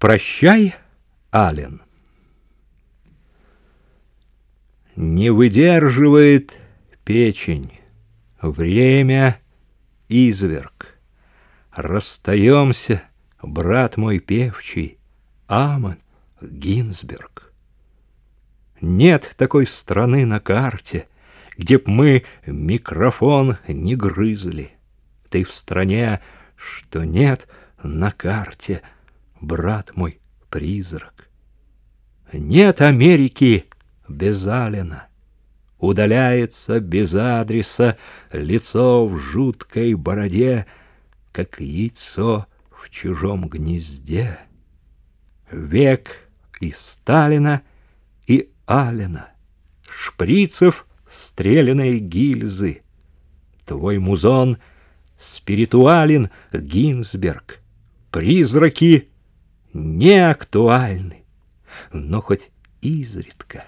Прощай, Ален. Не выдерживает печень, время изверг. Расстаемся, брат мой певчий, Амон Гинзберг. Нет такой страны на карте, Где б мы микрофон не грызли. Ты в стране, что нет на карте, Брат мой призрак. Нет Америки без Алина. Удаляется без адреса Лицо в жуткой бороде, Как яйцо в чужом гнезде. Век и Сталина, и Алина, Шприцев стреляной гильзы. Твой музон спиритуален, Гинзберг. Призраки не актуальны, но хоть изредка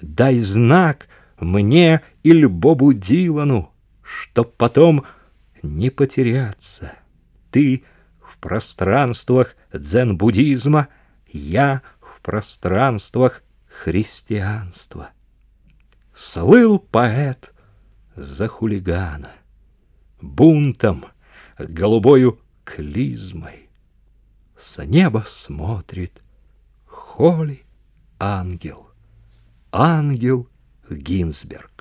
дай знак мне или Бобу Дилану, чтоб потом не потеряться. Ты в пространствах дзен-буддизма, я в пространствах христианства. Слыл поэт за хулигана, бунтом, голубою клизмой. С неба смотрит Холи ангел, ангел Гинзберг.